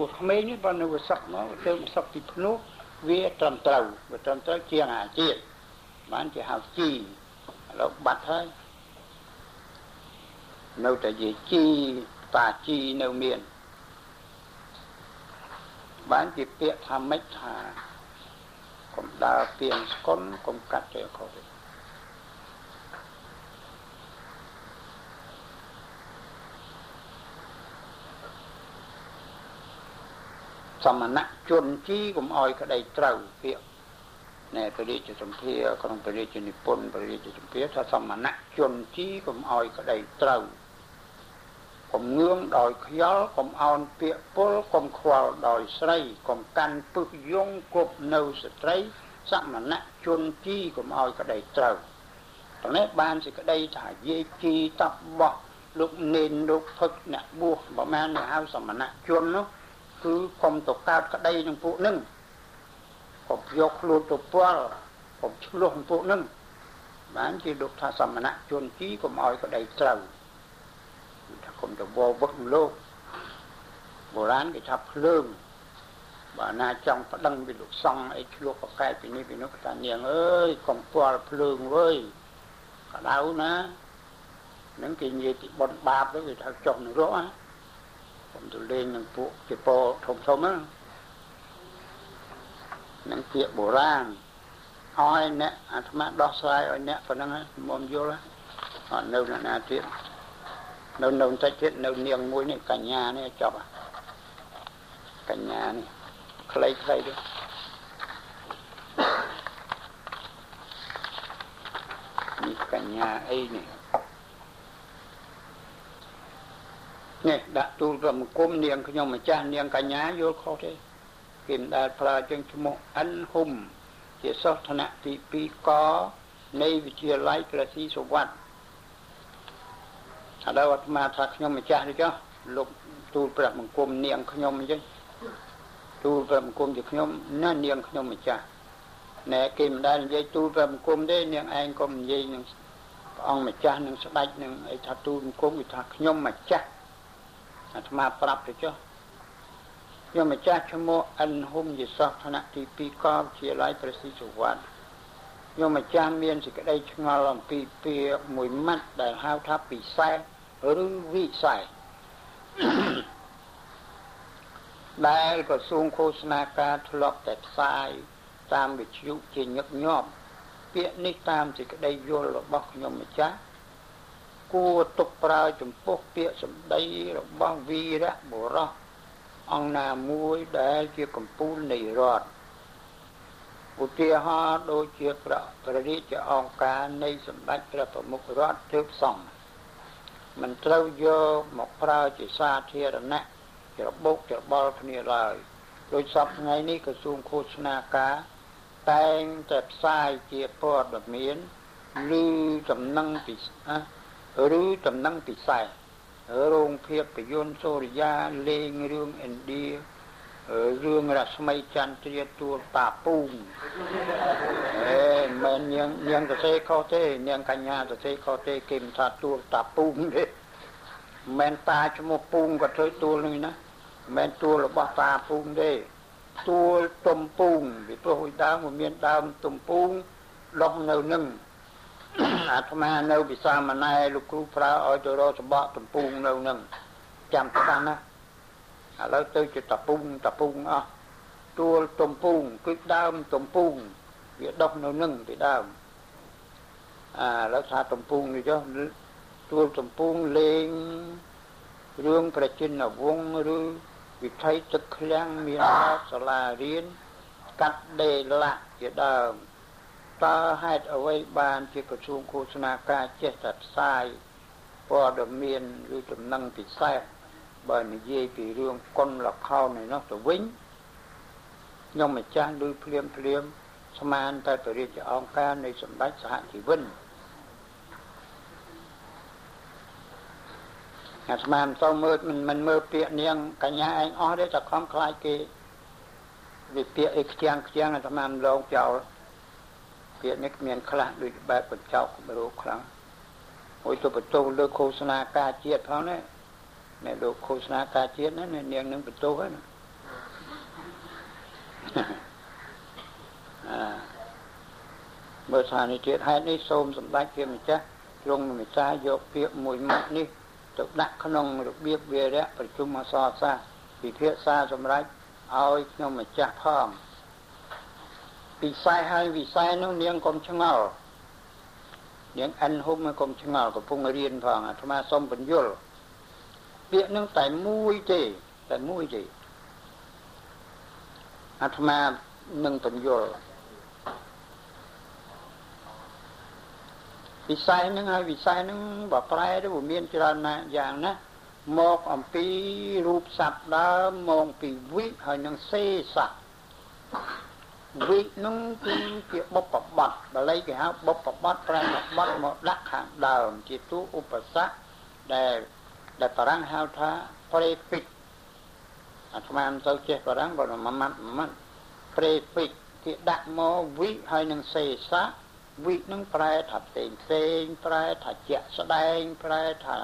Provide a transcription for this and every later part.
ពួកក្មេងនេះបើនៅវាសឹកមកទៅសឹកពីភ្នោះវាត្រឹមត្រូវវាត្រឹមត្រូវជាងអាជាតិបានជាហៅជីឥឡូវបាត់ហើយនៅតែជាជីតាជីនៅមានបានជាពាក្យថាម៉េចថាកុំដើរពៀនស្គុនកុំកាត់ទៅខុសទេ សមណៈជនជីកុំអោយក្តីត្រូវពាក្យណែព្រះរាជសម្ភារក្នុងព្រះរាជនិពន្ធព្រះរាជសម្ភារថាសមណៈជនជីកុំអោយក្តីត្រូវកុំងឿងដោយខ្យល់កុំអោនពាកពុលកុំខ្វល់ដោយស្រីកុំកាន់ពឹសយងគប់នៅស្ត្រីសមណៈជនជីកុំអោយក្តីត្រូវតនេះបានសេចក្តីថាយាយជីតបោះលោកនេនលោកផឹកអ្នកបួសប្រមាណហៅសមណៈជននោះ គឺកុំទៅកើតក្តីនឹងពួកនឹងកុំយកខ្លួនទៅពាល់កុំឆ្លោះនឹងពួកនឹងបានជាលោកថាសមណៈជនជីកុំអោយក្តីត្រូវថាកុំទៅវវឹកលោកបុរាណគេថាភ្លើងបើណាចង់ប្តឹងពីលោកសង្ឃអីឆ្លោះប្រកែកពីនេះពីនោះថានាងអើយកុំពាល់ភ្លើងវើយកដៅណានឹងគេនិយាយពីបនបាបទៅគេថាចុះនឹងរកណា ผมទៅលេងនឹងពួកជាពធំធំហ្នឹងនឹងពាក្យបុរាណឲ្យអ្នកអាត្មាដោះស្រាយឲ្យអ្នកប៉ុណ្ណឹងមុំយល់អត់នៅណាទៀតនៅនៅតិចទៀតនៅនាងមួយនេះកញ្ញានេះចប់កញ្ញានេះខ្លីខ្លីទេនេះកញ្ញាអីនេះ នេះដាក់ទូលប្រមង្គមនាងខ្ញុំម្ចាស់នាងកញ្ញាយល់ខុសទេគេមិនដែលប្រើជាងឈ្មោះអិនហ៊ុំជាសិស្សឋានៈទី2កនៃវិទ្យាល័យព្រះស៊ីសវ័តឥឡូវអាត្មាថាខ្ញុំម្ចាស់នេះចុះលោកទូលព្រះមង្គមនាងខ្ញុំអញ្ចឹងទូលព្រះមង្គមជាខ្ញុំណានាងខ្ញុំម្ចាស់ណែគេមិនដែលនិយាយទូលព្រះមង្គមទេនាងឯងក៏និយាយនឹងព្រះអង្គម្ចាស់នឹងស្ដេចនឹងអីថាទូលមង្គមគេថាខ្ញុំម្ចាស់ អាត្មាប្រាប់ទៅចុះខ្ញុំម្ចាស់ឈ្មោះអិនហ៊ុំយេសុសឋានៈទី2កោជាឡាយប្រសិទ្ធវត្តខ្ញុំម្ចាស់មានសេចក្តីឆ្ងល់អំពីពាក្យមួយម៉ាត់ដែលហៅថាពិសេសឬវិសេសដែលក្រសួងឃោសនាការធ្លាប់តែផ្សាយតាមវិទ្យុជាញឹកញាប់ពាក្យនេះតាមសេចក្តីយល់របស់ខ្ញុំម្ចាស់ គួរទុកប្រើចំពោះពាក្យសម្ដីរបស់វីរៈបុរសអង្គណាមួយដែលជាកម្ពូលនៃរដ្ឋឧទាហរណ៍ដូចជាព្រះព្រះរាជអង្គការនៃសម្ដេចព្រះប្រមុខរដ្ឋទើបសំមិនត្រូវយកមកប្រើជាសាធារណៈច្របូកច្របល់គ្នាឡើយដោយសពថ្ងៃនេះក្រសួងឃោសនាការតែងតែផ្សាយជាព័ត៌មានឬចំណឹងពី ឬតំណែងពិសេសរោងភាពយន្តសូរិយាលេងរឿងឥណ្ឌារឿងរស្មីចន្ទ្រាទួលតាពូងអេមិននាងនាងសរសេរខុសទេនាងកញ្ញាសរសេរខុសទេគេមិនថាទួលតាពូងទេមិនតាឈ្មោះពូងក៏ធ្វើទួលនេះណាមិនទួលរបស់តាពូងទេទួលទំពូងពីព្រោះដើមមានដើមទំពូងដុះនៅនឹង អាត្មានៅពិសាមណែលោកគ្រូប្រើឲ្យទៅរកសម្បកតំពូងនៅនឹងចាំច្បាស់ណាឥឡូវទៅជាតពូងតពូងអស់ទួលតំពូងគឺដើមតំពូងវាដុះនៅនឹងពីដើមអាឥឡូវថាតំពូងនេះចុះទួលតំពូងលេងរឿងប្រជានវងឬវិថីទឹកឃ្លាំងមានសាលារៀនកាត់ដេលាក់ជាដើម តើហេតុអ្វីបានជាក្រសួងឃោសនាការចេះតែផ្សាយព័ត៌មានឬចំណឹងពិសេសបើនិយាយពីរឿងគុណលខោននេះនោះទៅវិញខ្ញុំម្ចាស់ឮភ្លាមភ្លាមស្មានតែបរិយាអង្គការនៃសម្ដេចសហជីវិនអាត្មាមិនទៅមើលមិនមិនមើលពាក្យនាងកញ្ញាឯងអស់ទេតែខំខ្លាចគេវិពាក្យអីខ្ជាំងខ្ជាំងអាត្មាមិនលងចោល ពាក្យនេះមានខ្លះដូចបែបបញ្ចោករោខ្លាំងមួយទៅបន្ទោលើឃោសនាការជាតិផងណាអ្នកលោកឃោសនាការជាតិណានាងនឹងបន្ទោហ្នឹងមើលថានេះទៀតហេតុនេះសូមសម្ដេចព្រះម្ចាស់ទ្រង់មេត្តាយកពាក្យមួយម៉ាត់នេះទៅដាក់ក្នុងរបៀបវារៈប្រជុំអសរសាស្ត្រពិភាក្សាសម្រាប់ឲ្យខ្ញុំម្ចាស់ផង ពិស័យហើយវិស័យនោះនាងកុំឆ្ងល់នាងអិនហុំកុំឆ្ងល់កំពុងរៀនផងអាត្មាសូមបញ្យល់ពាក្យនឹងតែមួយទេតែមួយទេអាត្មានឹងបញ្យល់វិស័យនឹងហើយវិស័យនឹងបើប្រែទៅមានច្រើនណាស់យ៉ាងណាមកអំពីរូបស័ព្ទដើមមកពីវិហើយនឹងសេសៈ វិនឹងគឺជាបុព្វបត្តិបាលីគេហៅបុព្វបត្តិប្រែបត្តិមកដាក់ខាងដើម ជាទូឧបសគ្គដែលដែលបារាំងហៅថាប្រេពិកអាត្មាមិនទៅចេះបារាំងបើមួយម៉ាត់មួយម៉ាត់ប្រេពិកគេដាក់មកវិហើយនឹងសេសៈវិនឹងប្រែថាផ្សេងផ្សេងប្រែថាជាក់ស្ដែងប្រែថា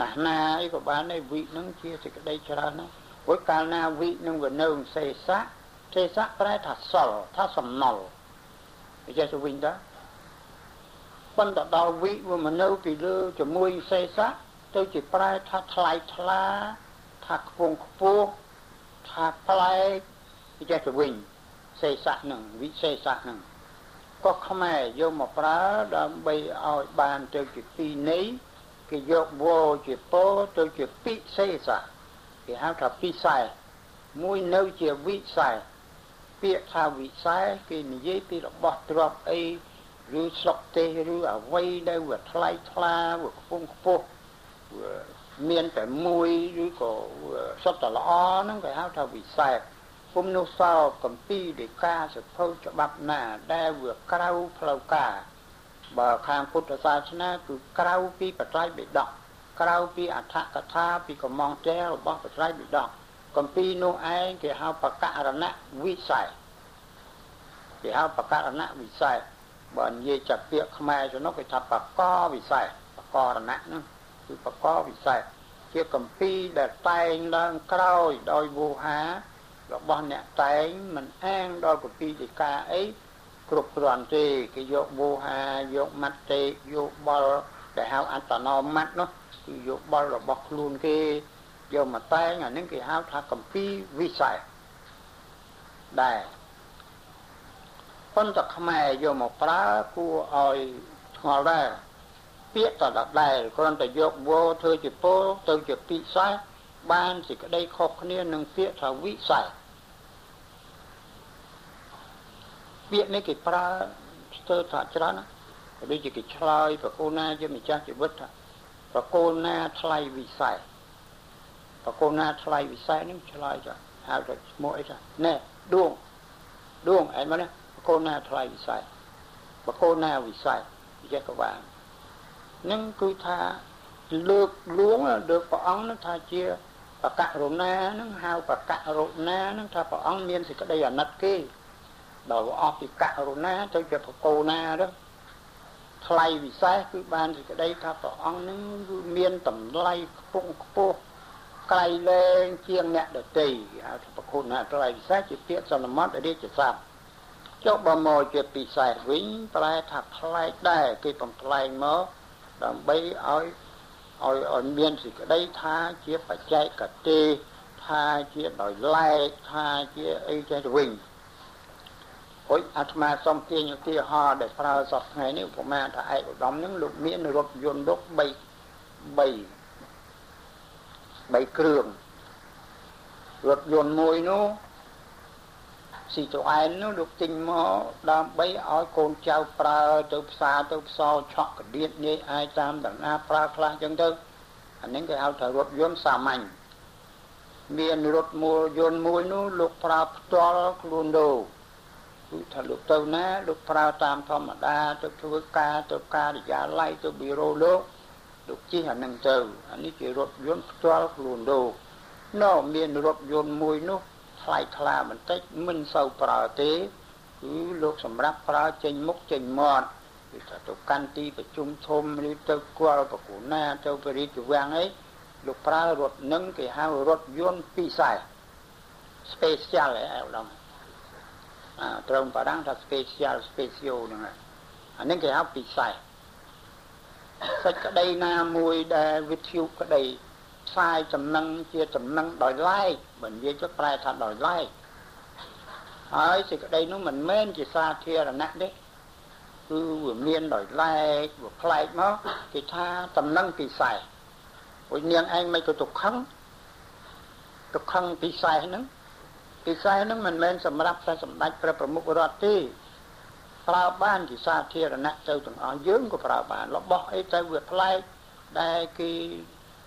ណាស់ណាអីក៏បានដែរវិនឹងជាសេចក្តីច្រើនណាស់ព្រោះកាលណាវិនឹងវានៅសេសៈ សេសៈប្រែថាសល់ថាសំណល់វាចេះទៅវិញតាប៉ុន្តែដល់វិវាមកនៅពីលើជាមួយសេសៈទៅជាប្រែថាថ្លៃថ្លាថាខ្ពងខ្ពស់ថាប្លែកវាចេះទៅវិញសេសៈនឹងវិសេសៈនឹងក៏ខ្មែរយកមកប្រើដើម្បីឲ្យបានទៅជាពីនៃគេយកវោជាពោទៅជាពិសេសៈគេហៅថាពិស័យមួយនៅជាវិស័យ ពាក្យថាវិស័យគេនិយាយពីរបស់ទ្រព្យអីឬស្រុកទេសឬអ្វីដែលវាថ្លៃថ្លាវាខ្ពង់ខ្ពស់មានតែមួយឬក៏សុទ្ធតែល្អហ្នឹងគេហៅថាវិស័យគុំនោះសោកំពីដីកាសភៅច្បាប់ណា ដែលវាក្រៅផ្លូវការបើខាងពុទ្ធសាសនាគឺក្រៅពីបត្រៃបិដកក្រៅពីអដ្ឋកថាពីកំងတဲរបស់បត្រៃបិដក កំពីនោះឯងគេហៅបករណវិស័យគេហៅបករណវិស័យបើនិយាយចាប់ពាក្យខ្មែរទៅនោះគេថាបកវិស័យបករណហ្នឹងគឺបកវិស័យជាកំពីដែលតែងឡើងក្រោយដោយវោហារបស់អ្នកតែងមិនអាងដល់កពីដីកាអីគ្រប់គ្រាន់ទេគេយកវោហាយកមត្តេយកបលដែលហៅអត្តនោមត្តនោះគឺយកបលរបស់ខ្លួនគេ យកមកតែងអានេះគេហៅថាកម្ពីវិស័យដែរប៉ុន្តែខ្មែរយកមកប្រើគួរឲ្យឆ្ងល់ដែរពាក្យតដដែលគ្រាន់តែយកវោធ្វើជាពោទៅជាពិសេសបានសេចក្តីខុសគ្នានឹងពាក្យថាវិស័យពាក្យនេះគេប្រើស្ទើរថាច្រើនណាដូចជាគេឆ្លើយប្រគល់ណាជាម្ចាស់ជីវិតថាប្រគល់ណាថ្លៃវិស័យ ប្រគល់ណាថ្លៃវិស័យនឹងឆ្លើយចាហៅថាឈ្មោះអីថាណែដួងដួងអីមកណាប្រគល់ណាថ្លៃវិស័យប្រគល់ណាវិស័យនិយាយក៏បាននឹងគឺថាលើកលួងលើកព្រះអង្គនឹងថាជាបកករណានឹងហៅបកករណានឹងថាព្រះអង្គមានសេចក្តីអាណិតគេដល់អស់ពីករុណាទៅជាបកោណាទៅថ្លៃវិសេសគឺបានសេចក្តីថាព្រះអង្គនឹងគឺមានតម្លៃខ្ពង់ខ្ពស់ ក្រៃលែងជាងអ្នកដតីហៅថាបកោណាថ្លៃវិសេសជាពាក្យសន្មតរាជស័ព្ទចុះបើមកជាពិសេសវិញប្រែថាថ្លៃដែរគេបំថ្លែងមកដើម្បីឲ្យឲ្យឲ្យមានសេចក្តីថាជាបច្ចេកទេសថាជាដោយឡែកថាជាអីចេះទៅវិញអុយអាត្មាសុំទាញឧទាហរណ៍ដែលប្រើសពថ្ងៃនេះឧបមាថាឯកឧត្តមនឹងលោកមានរថយន្តលោក3 3 3គ្រឿងរថយន្តមួយនោះស៊ីតូអែននោះលោកទិញមកដើម្បីឲ្យកូនចៅប្រើទៅផ្សារទៅផ្សោឆក់កដៀតនាយអាយតាមដំណាប្រើខ្លះចឹងទៅអានេះគេហៅថារថយន្តសាមញ្ញមានរថមួយយន្តមួយនោះលោកប្រើផ្ទាល់ខ្លួនលោកគឺថាលោកទៅណាលោកប្រើតាមធម្មតាទៅធ្វើការទៅការិយាល័យទៅប៊ីរ៉ូលោក លោកជិះអានឹងទៅអានេះជារថយន្តផ្ទាល់ខ្លួនលោកណោមានរថយន្តមួយនោះថ្លៃថ្លាបន្តិចមិនសូវប្រើទេគឺលោកសម្រាប់ប្រើចេញមុខចេញមាត់គឺថាទៅកាន់ទីប្រជុំធំឬទៅគល់ប្រគូណាទៅបរិយាវាំងអីលោកប្រើរថនឹងគេហៅរថយន្តពិសេស special ឯឧត្តមត្រង់បារាំងថា special special ហ្នឹងហើយអានេះគេហៅពិសេស សេចក្តីណាមួយដែលវិទ្យុក្តីផ្សាយចំណឹងជាចំណឹងដោយឡែកបើនិយាយទៅប្រែថាដោយឡែកហើយសេចក្តីនោះមិនមែនជាសាធារណៈទេគឺវាមានដោយឡែកវាប្លែកមកគេថាតំណឹងពិសេសព្រោះនាងឯងមិនក៏ទុកខឹងទុកខឹងពិសេសហ្នឹងពិសេសហ្នឹងមិនមែនសម្រាប់តែសម្ដេចព្រះប្រមុខរដ្ឋទេ ប្រើបានជាសាធារណៈទៅទាំងអស់យើងក៏ប្រើបានរបស់អីទៅវាប្លែកដែលគេ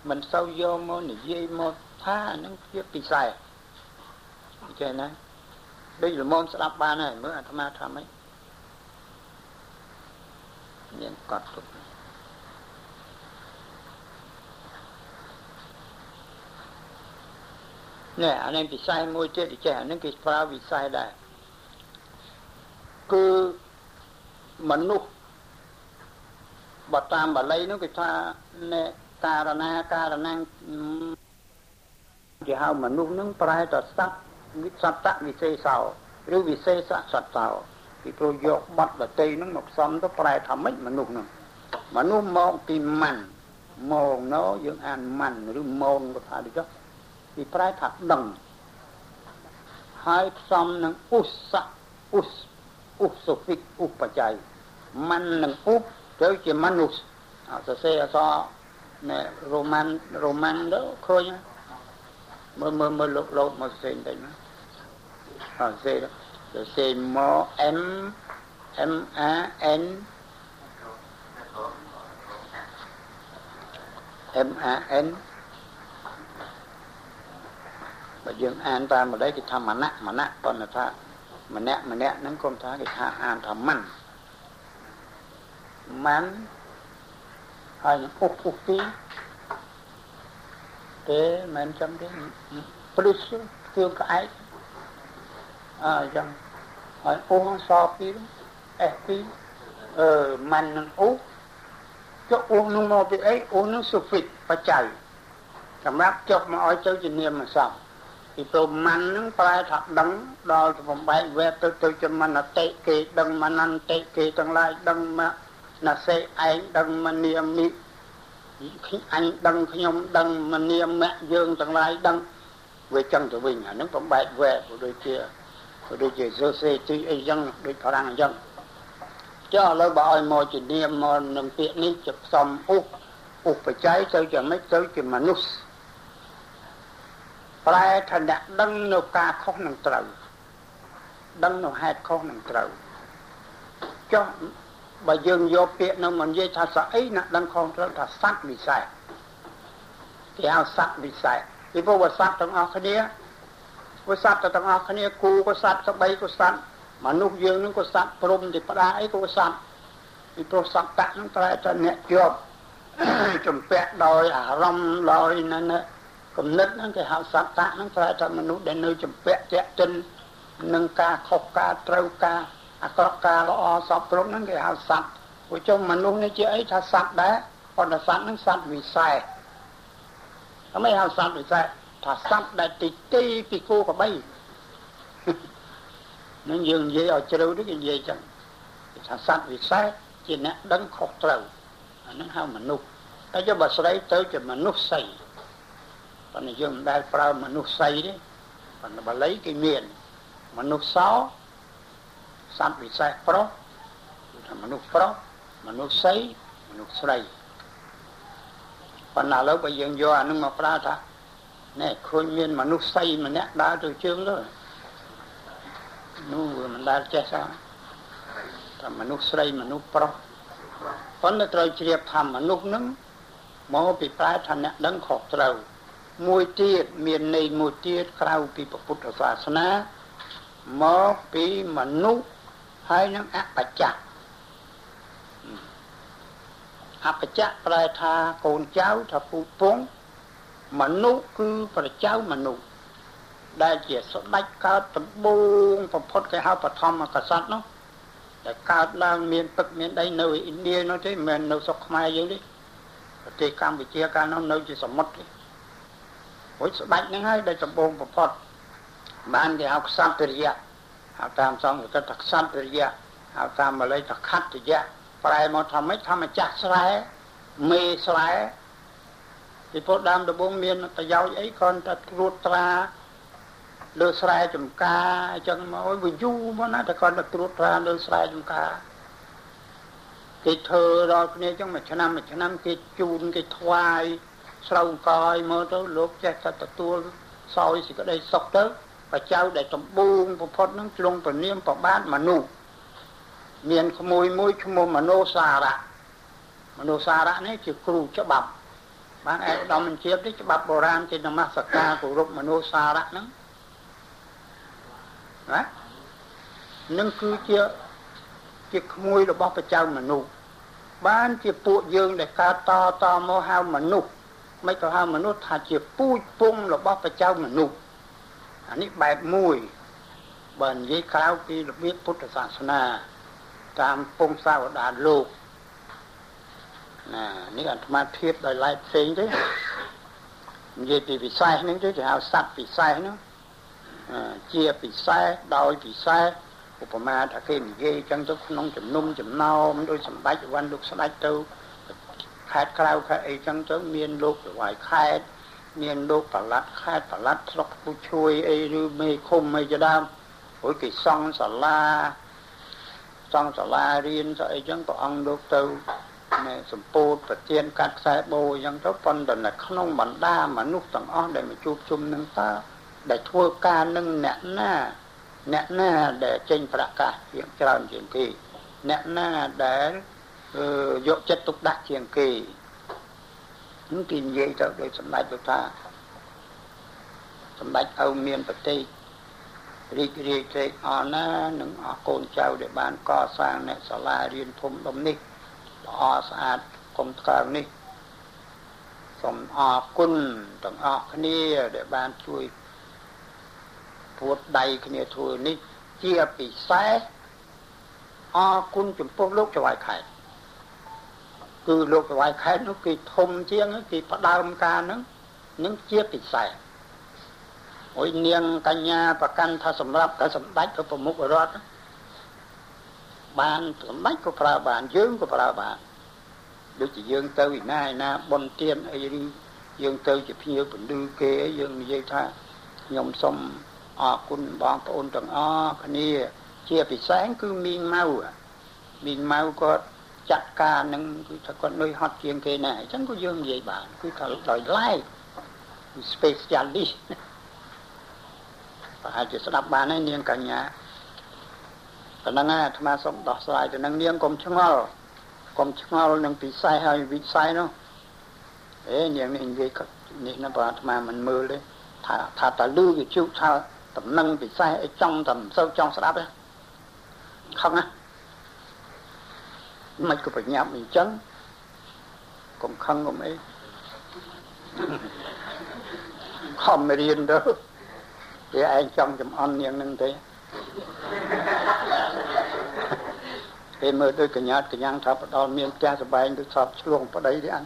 មិនសូវយកមកនិយាយមកថាហ្នឹងជាពិសេសអញ្ចឹងណាដូចល្មមស្ដាប់បានហើយមើលអាត្មាថាម៉េចមានកត់ទុកនេះអានេះពិស័យមួយទៀតចេះអានេះគេប្រើវិស័យដែរគឺ មនុស្សបើតាមបាលីនោះគេថានេការណាការណាគេហៅមនុស្សនឹងប្រែតសត្វវិសត្តវិសេសោឬវិសេសសត្វោពីព្រោះយកបត់ដតីនឹងមកផ្សំទៅប្រែថាម៉េចមនុស្សនឹងមនុស្សមកពីម៉ាន់មកណោយើងអានម៉ាន់ឬម៉ូនក៏ថាដូចចុះពីប្រែថាដឹងហើយផ្សំនឹងឧស្សៈឧសឧសហ្វិកឧបច្ច័យ ម៉ាន់នឹងឧបទៅជាមនុស្សអសរសេរអសរណែរ៉ូម៉ាន់រ៉ូម៉ាន់ទៅឃើញមើលមើលមើលលោកលោកមកសេងតែណាអសរសេរសរសេរមក M M A N M A N បើយើងអានតាមម្ដេចគេថាមណៈមណៈប៉ុន្តែថាម្នាក់ម្នាក់ហ្នឹងគុំថាគេថាអានថាមិន មិនហើយពុកពុកទីទេមិនចាំទេព្រឹសគឺក្អែកអញ្ចឹងហើយអូសពីអេពីអឺម៉ាន់នឹងអូចុះអូនឹងមកពីអីអូនឹងសុហ្វិតបច្ច័យសម្រាប់ចុះមកឲ្យទៅជានាមសព្ទ ពីព្រោះម៉ាន់នឹងប្រែថាដឹងដល់បំបែកវេទៅទៅជាមនតិគេដឹងមនន្តិគេទាំងឡាយដឹងមកណាសេឯងដឹងមនាមិអញដឹងខ្ញុំដឹងមនាមៈយើងទាំងឡាយដឹងវាចឹងទៅវិញអានឹងបំបែកវេដូចជាក៏ដូចជាសូសេទីអីចឹងដូចបារាំងអញ្ចឹងចុះឥឡូវបើឲ្យមកជានាមមកនឹងពាក្យនេះជាផ្សំឧបឧបច្ច័យទៅជាម៉េចទៅជាមនុស្សប្រែថាអ្នកដឹងនៅការខុសនឹងត្រូវដឹងនៅហេតុខុសនឹងត្រូវចុះ បើយើងយកពាក្យនោះមកនិយាយថាស្អីអ្នកដឹងខុសត្រូវថាសត្វវិស័យគេហៅសត្វវិស័យពីព្រោះว่าសត្វទាំងអស់គ្នាវាសត្វទាំងអស់គ្នាគូក៏សត្វក្បីក៏សត្វមនុស្សយើងនឹងក៏សត្វព្រំទីផ្ដាអីក៏សត្វពីព្រោះសត្វតៈនឹងប្រែថាអ្នកជាប់ចំពាក់ដោយអារម្មណ៍ដោយណាណាគំនិតហ្នឹងគេហៅសត្វតៈហ្នឹងប្រែថាមនុស្សដែលនៅចំពាក់តាក់ទិននឹងការខុសការត្រូវការ អាក្រក់ការល្អសពគ្រប់ហ្នឹងគេហៅសត្វព្រោះចុះមនុស្សនេះជាអីថាសត្វដែរប៉ុន្តែសត្វហ្នឹងសត្វវិស័យអត់មិនហៅសត្វវិស័យថាសត្វដែលទីទីពីគោក្របីនឹងយើងនិយាយឲ្យជ្រៅទៅគេនិយាយចឹងថាសត្វវិស័យជាអ្នកដឹងខុសត្រូវអានឹងហៅមនុស្សតែចុះបើស្រីទៅជាមនុស្សស័យប៉ុន្តែយើងមិនដែលប្រើមនុស្សស័យទេប៉ុន្តែបាលីគេមានមនុស្សសោ សត្វវិស័យប្រុសគឺថាមនុស្សប្រុសមនុស្សស័យមនុស្សស្រីប៉ុន្តែឥឡូវបើយើងយកអានឹងមកប្រើថាណែឃើញមានមនុស្សស័យម្នាក់ដើរទៅជើងទៅនោះវាមិនដែលចេះសោះថាមនុស្សស្រីមនុស្សប្រុសប៉ុន្តែត្រូវជ្រាបថាមនុស្សនឹងមកពីប្រែថាអ្នកដឹងខុសត្រូវមួយទៀតមានន័យមួយទៀតក្រៅពីពុទ្ធសាសនាមកពីមនុស្ស ហើយនឹងអបច្ចៈអបច្ចៈប្រែថាកូនចៅថាពូពងមនុស្សគឺប្រជាមនុស្សដែលជាស្ដេចកើតដំបូងបំផុតគេហៅបឋមកษัតនោះដែលកើតឡើងមានទឹកមានដីនៅឥណ្ឌានោះទេមិនមែននៅស្រុកខ្មែរយើងទេប្រទេសកម្ពុជាកាលនោះនៅជាសមុទ្រទេព្រោះស្ដេចហ្នឹងហើយដែលដំបូងបំផុតបានគេហៅក្សត្រ រិយៈហៅតាមសង្ស្ក្រឹតថាខ្សត្ររយៈហៅតាមបាលីថាខត្តយៈប្រែមកថាម៉េចថាម្ចាស់ស្រែមេស្រែពីពុទ្ធដើមដំបូងមានប្រយោជន៍អីគ្រាន់តែត្រួតត្រាលើស្រែចំការអញ្ចឹងមកវាយូរមកណាតែគ្រាន់តែត្រួតត្រាលើស្រែចំការគេធ្វើដល់គ្នាអញ្ចឹងមួយឆ្នាំមួយឆ្នាំគេជូនគេថ្វាយស្រូវកយមកទៅលោកចេះតែទទួលសោយសេចក្តីសុខទៅ បច្ចៅដែលដំបូងបំផុតនឹងជ្រុងពនាមប្របាទមនុស្សមានក្មួយមួយឈ្មោះមនោសារៈមនោសារៈនេះជាគ្រូច្បាប់បានឯកឧត្តមជាតិនេះច្បាប់បុរាណគេនមស្ការគោរពមនោសារៈហ្នឹងណានឹងគឺជាជាក្មួយរបស់ព្រះចៅមនុស្សបានជាពួកយើងដែលកើតតតមកហៅមនុស្សមិនក៏ហៅមនុស្សថាជាពូជពងរបស់ព្រះចៅមនុស្ស អានេះបែបមួយបើនិយាយក្រៅពីរបៀបពុទ្ធសាសនា តាមពងសាវតាលោកណានេះអាត្មាធៀបដោយឡែកផ្សេងទេនិយាយពីពិសេសហ្នឹងទៅគេហៅសត្វពិសេសហ្នឹងជាពិសេសដោយពិសេសឧបមាថាគេនិយាយចឹងទៅក្នុងជំនុំចំណោមដោយសម្ដេចវណ្ណលោកស្ដេចទៅខេត្តក្រៅខេត្តអីចឹងទៅមានលោកប្រវាយខេត្ត មានលោកប្រឡាត់ខេត្តប្រឡាត់ស្រុកពូជួយអីឬមេឃុំអីជាដើមព្រោះគេសង់សាលាសង់សាលារៀនស្អីចឹងព្រះអង្គលោកទៅនៅសម្ពោធប្រទានកាត់ខ្សែបូអញ្ចឹងទៅប៉ុន្តែនៅក្នុងបណ្ដាមនុស្សទាំងអស់ដែលមកជួបជុំនឹងតើដែលធ្វើការនឹងអ្នកណាអ្នកណាដែលចេញប្រកាសជាងច្រើនជាងគេអ្នកណាដែលយកចិត្តទុកដាក់ជាងគេ នឹងគេនិយាយទៅដោយសម្ដេចទៅថាសម្ដេចឪមានប្រទេសរីករាយត្រេកអរណានឹងអរកូនចៅដែលបានកសាងអ្នកសាលារៀនធំដុំនេះល្អស្អាតកុំថ្កើងនេះសូមអរគុណទាំងអស់គ្នាដែលបានជួយពួតដៃគ្នាធ្វើនេះជាពិសេសអរគុណចំពោះលោកចៅខេត្ត គឺលោកចៅខេត្តនោះគេធំជាងគេផ្ដើមការហ្នឹងនឹងជាពិសេសអុយនាងកញ្ញាប្រកាន់ថាសម្រាប់តែសម្ដេចទៅប្រមុខរដ្ឋបានសម្ដេចក៏ប្រើបានយើងក៏ប្រើបានដូចជាយើងទៅឯណាឯណាបនទៀនអីឬយើងទៅជាភ្ញៀវពលឺគេយើងនិយាយថាខ្ញុំសូមអរគុណបងប្អូនទាំងអស់គ្នា ជាពិសេសគឺមីងម៉ៅមីងម៉ៅគាត់ ចាត់ការនឹងគឺថាគាត់លុយហត់ជាងគេណាអញ្ចឹងក៏យើងនិយាយបានគឺថាដោយឡែក specialist ប្រហែលជាស្ដាប់បានហើយនាងកញ្ញាប៉ុណ្ណឹងអាត្មាសូមដោះស្រាយទៅនឹងនាងកុំឆ្ងល់កុំឆ្ងល់នឹងពិសេសហើយវិស័យនោះអេនាងនេះនិយាយនេះណាបើអាត្មាមិនមើលទេថាថាតលឺវិជុថាតំណឹងពិសេសអីចង់តែមិនសូវចង់ស្ដាប់ទេខឹងណា មិនក៏ប្រញាប់អញ្ចឹងកុំខឹងកុំអីខំរៀនទៅវាឯងចង់ចំអន់នាងនឹងទេពេលមើលដូចកញ្ញាតកញ្ញាថាផ្ដល់មានផ្ទះសបែងដូចសពឆ្លងប្តីទេអញ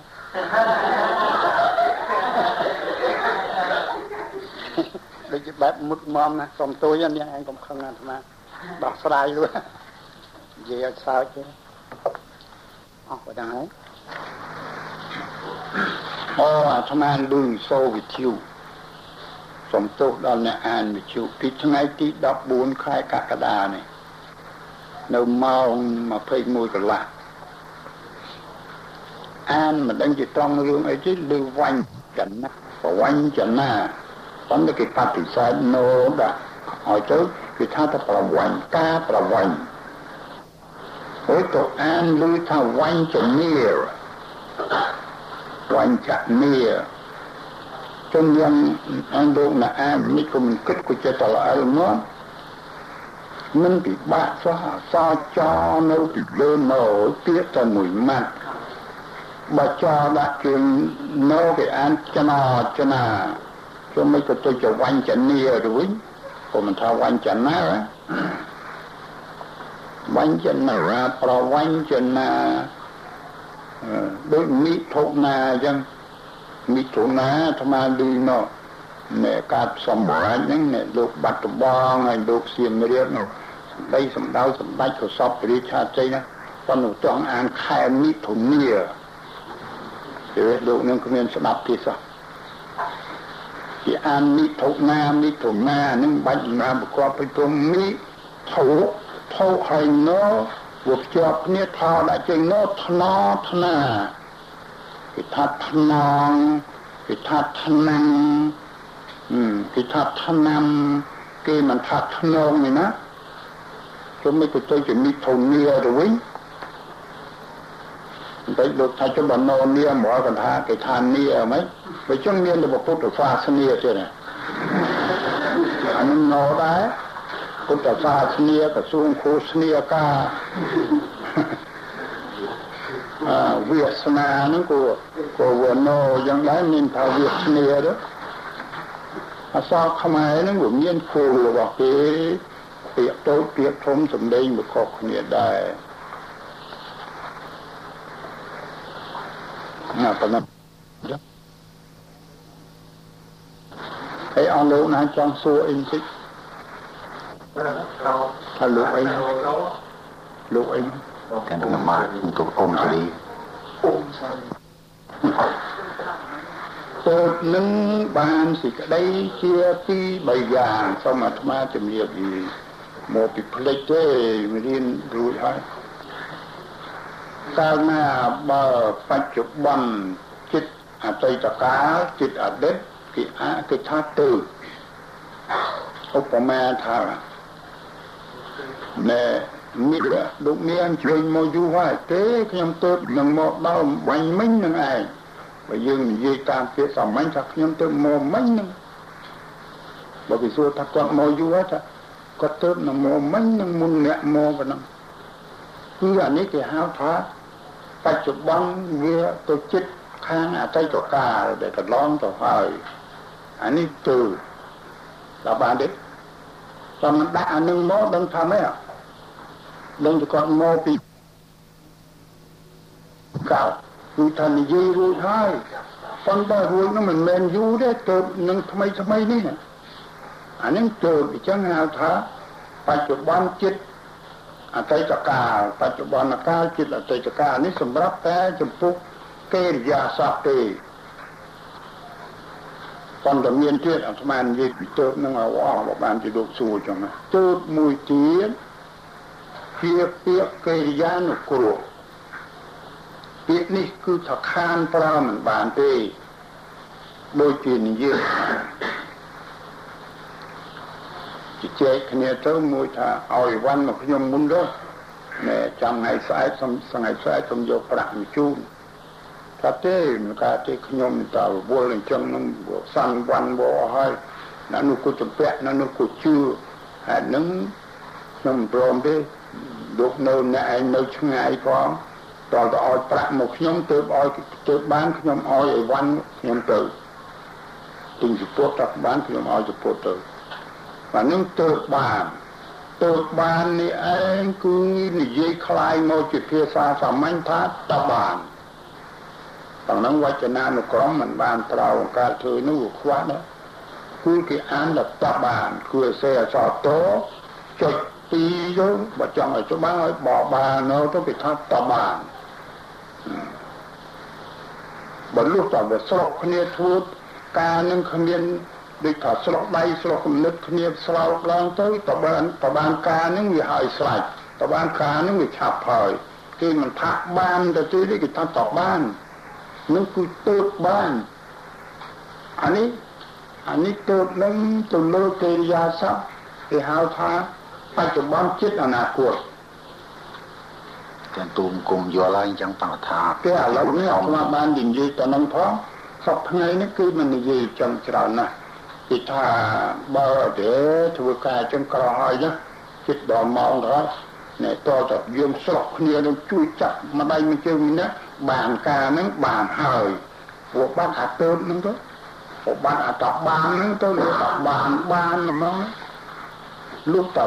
ដូចជាបែបមុតមមណាសុំទួយនាងឯងកុំខឹងអាត្មាដោះស្រាយលួនិយាយឲ្យសើចទេ អស់បើដល់ហើយអូអាត្មាលឺសូវិទ្យុសំទោសដល់អ្នកអានវិទ្យុពីថ្ងៃទី14ខែកក្កដានេះនៅម៉ោង21កន្លះអានមិនដឹងជាត្រង់រឿងអីទេលើវាញ់ចណាប្រវាញ់ចណាប៉ុន្តែគេបដិសេធណូដាក់ឲ្យទៅគេថាទៅប្រវាញ់ការប្រវាញ់ អូទៅអានឮថាវាញ់ចនីវាញ់ចនីចឹងយ៉ាងអនលោកណាអាននេះក៏មិនគិតក៏ចិត្តតែល្អមកមិនពិបាកសោះសោចោនៅពីលើនៅទៀតតែមួយម៉ាត់បើចោដាក់ជើងនៅគេ អានចណាចណាជុំមិនក៏ទៅចវាញ់ចនីទៅវិញក៏មិនថាវាញ់ចណាវាញ់ចណាប្រវាញ់ចណាដូចមីធុណាអញ្ចឹងមីធុណាអាត្មាឮមកអ្នកកាត់សម្រាប់ហ្នឹងអ្នកលោកបាត់ដំបងហើយលោកសៀមរាបនោះសម្ដីសម្ដៅសម្ដេចក៏សពរាជឆាតីណាប៉ុន្តែចង់អានខែមិថុនាទេលោកនឹងគ្មានស្ដាប់ទេសោះជាអានមិថុនាមិថុនានឹងបាច់ណាប្រកបពីព្រមមិថុ ថុហើយណោវាភ្ជាប់គ្នាថោដាក់ជើងណោថ្នថ្នាគេថាថ្នងគេថាថ្នាំគេថាថ្នាំគេមិនថាថ្នងនេះណាជុំមិនទៅទៅជាមិថុនាទៅវិញតែលោកថាចុះបណ្ណោនាមកកថាគេថានាហ្មងបើចឹងមានទៅពុទ្ធសាសនាទៀតណាអានោះណោដែរ ពុទ្ធសាសនាក្រសួងឃោសនាការអឺវាសនាហ្នឹងក៏ក៏វណោយ៉ាងដែរមានថាវាសនាទៅអសរខ្មែរហ្នឹងវាមានគោលរបស់គេពាក្យតូចពាក្យធំសម្ដែងមកខុសគ្នាដែរណាប៉ុណ្ណឹងហើយអស់លោកណាចង់សួរអីបន្តិច ថាលោកអីលោកអីកាន់តែមកទៅអ៊ំសេរីអ៊ំសេរីទៅនឹងបានសេចក្តីជាពី3យ៉ាងសូមអាត្មាជំរាបពីមកពីផ្លេចទេរៀនរួចហើយកាលណាបើបច្ចុប្បន្នចិត្តអតីតកាលចិត្តអតីតគេអាគេថាទៅឧបមាថា ណែមីលោកមានជួយមកយូរហើយទេខ្ញុំទៅនឹងមកដល់បាញ់មិញនឹងឯងបើយើងនិយាយតាមពាក្យសាមញ្ញថាខ្ញុំទៅមកមិញនឹងបើគេសួរថាគាត់មកយូរហើយថាគាត់ទៅនឹងមកមិញនឹងមុនអ្នកមកប៉ុណ្ណឹងគឺអានេះគេហៅថាបច្ចុប្បន្នវាទៅចិត្តខាងអតីតកាលដែលកន្លងទៅហើយអានេះទៅដល់បានទេតែមិនដាក់អានឹងមកដឹងថាម៉េច ដឹងតែគាត់មកពីកៅគឺថានិយាយរួចហើយប៉ុន្តែរួចនោះមិនមែនយូរទេទៅនឹងថ្មីថ្មីនេះអានេះទៅអញ្ចឹងហៅថាបច្ចុប្បន្នចិត្តអតីតកាលបច្ចុប្បន្នកាលចិត្តអតីតកាលនេះសម្រាប់តែចំពោះកិរិយាសព្ទទេប៉ុន្តែមានទៀតអាត្មានិយាយពីទៅនឹងអវអស់បានជាលោកសួរចឹងណាទៅមួយទៀត ជាពាក្យកិរិយានុគ្រោះពាក្យនេះគឺថាខានប្រើមិនបានទេដូចជានិយាយជជែកគ្នាទៅមួយថាឲ្យវ៉ាន់មកខ្ញុំមុនទៅណែចាំថ្ងៃស្អែកសុំថ្ងៃស្អែកសុំយកប្រាក់មកជូនថាទេមិនកើតទេខ្ញុំតើវល់អញ្ចឹងនឹងសាន់វ៉ាន់បោឲ្យណានោះគូចម្ពាក់ណានោះគូជឿហើយនឹងខ្ញុំព្រមទេ លោកនៅអ្នកឯងនៅឆ្ងាយផងតើទៅឲ្យប្រាក់មកខ្ញុំទៅឲ្យទៅបានខ្ញុំឲ្យអីវ៉ាន់ខ្ញុំទៅទិញសុពតទៅបានខ្ញុំឲ្យសុពតទៅបាទនឹងទៅបានទៅបាននេះឯងគឺនិយាយคล้ายមកជាភាសាសាមញ្ញថាតបានដល់នឹងវចនានុក្រមមិនបានត្រូវការធ្វើនោះខ្វះណាគឺគេអានដល់តបានគឺសេអសតោចុច ពីយោបើចង់ឲ្យច្បាស់ឲ្យបបាននៅទៅគេថាតបានបើលុះតើស្រុកគ្នាធ្វើការនឹងគ្មានដូចថាស្រុកដៃស្រុកគំនិតគ្នាស្លោកឡើងទៅតបានតបានការនឹងវាហើយស្លាច់តបានការនឹងវាឆាប់ហើយគេមិនថាបានទៅទីគេថាតបាននឹងគឺទៅបានអានេះអានេះទៅនឹងទៅលើកិរិយាសព្ទគេហៅថា បច្ចុប្បន្នចិត្តអនាគតទាំងទូមគុំយល់ហើយអញ្ចឹងបន្តថាគេឥឡូវនេះអត់បាននិយាយទៅនឹងផងសពថ្ងៃនេះគឺមិននិយាយចំច្រើនណាស់គេថាបើទេធ្វើការចឹងក្រហើយណាចិត្តដល់ម៉ោងទៅណែតតយើងស្រុកគ្នានឹងជួយចាក់ម្ដាយមួយជើងនេះបានការហ្នឹងបានហើយពួកបាត់អាទើបហ្នឹងទៅពួកបាត់អាតបានហ្នឹងទៅលោកតបានបានហ្មងលោកត